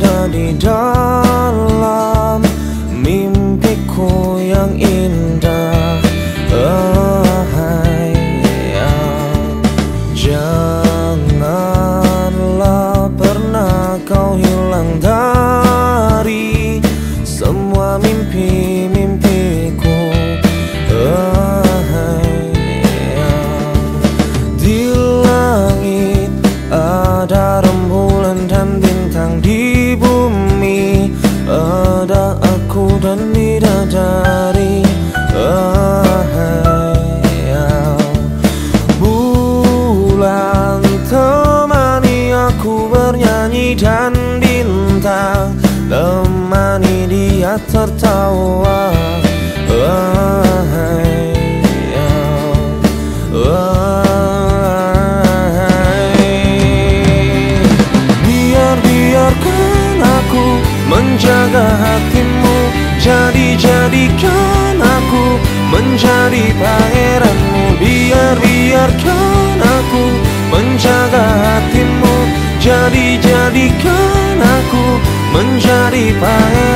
ada di dalam mimpiku yang indah oh, ya. Janganlah pernah kau hilang dari tertawa. Biar biarkan aku menjaga hatimu Jadi jadikan aku menjadi pangeranmu. Biar biarkan aku menjaga hatimu Jadi jadikan aku menjadi pangeran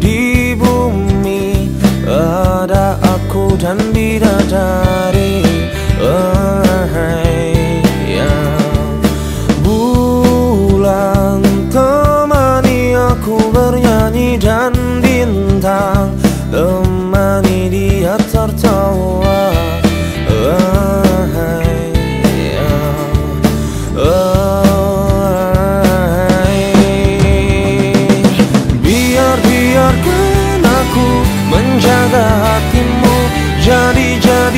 di bumi. Ada aku dan bidadari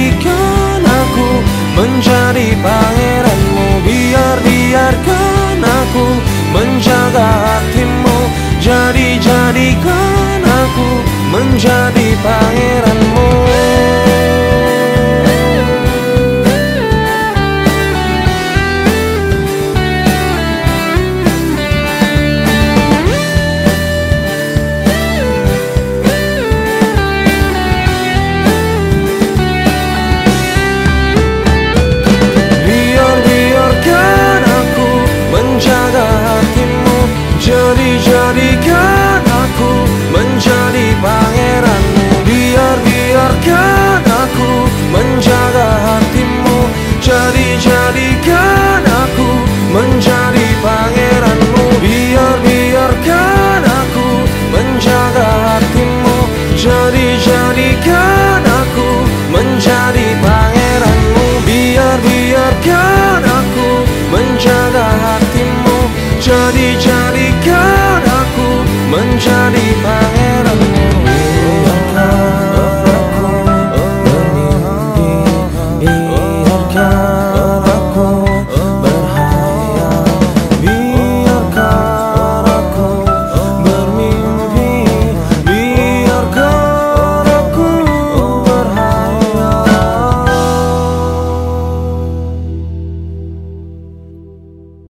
jadikan aku menjadi pangeranmu. Biar biarkan aku menjaga hatimu. Jadi jadikan aku menjadi pangeranmu jadikan aku menjadi bahagia.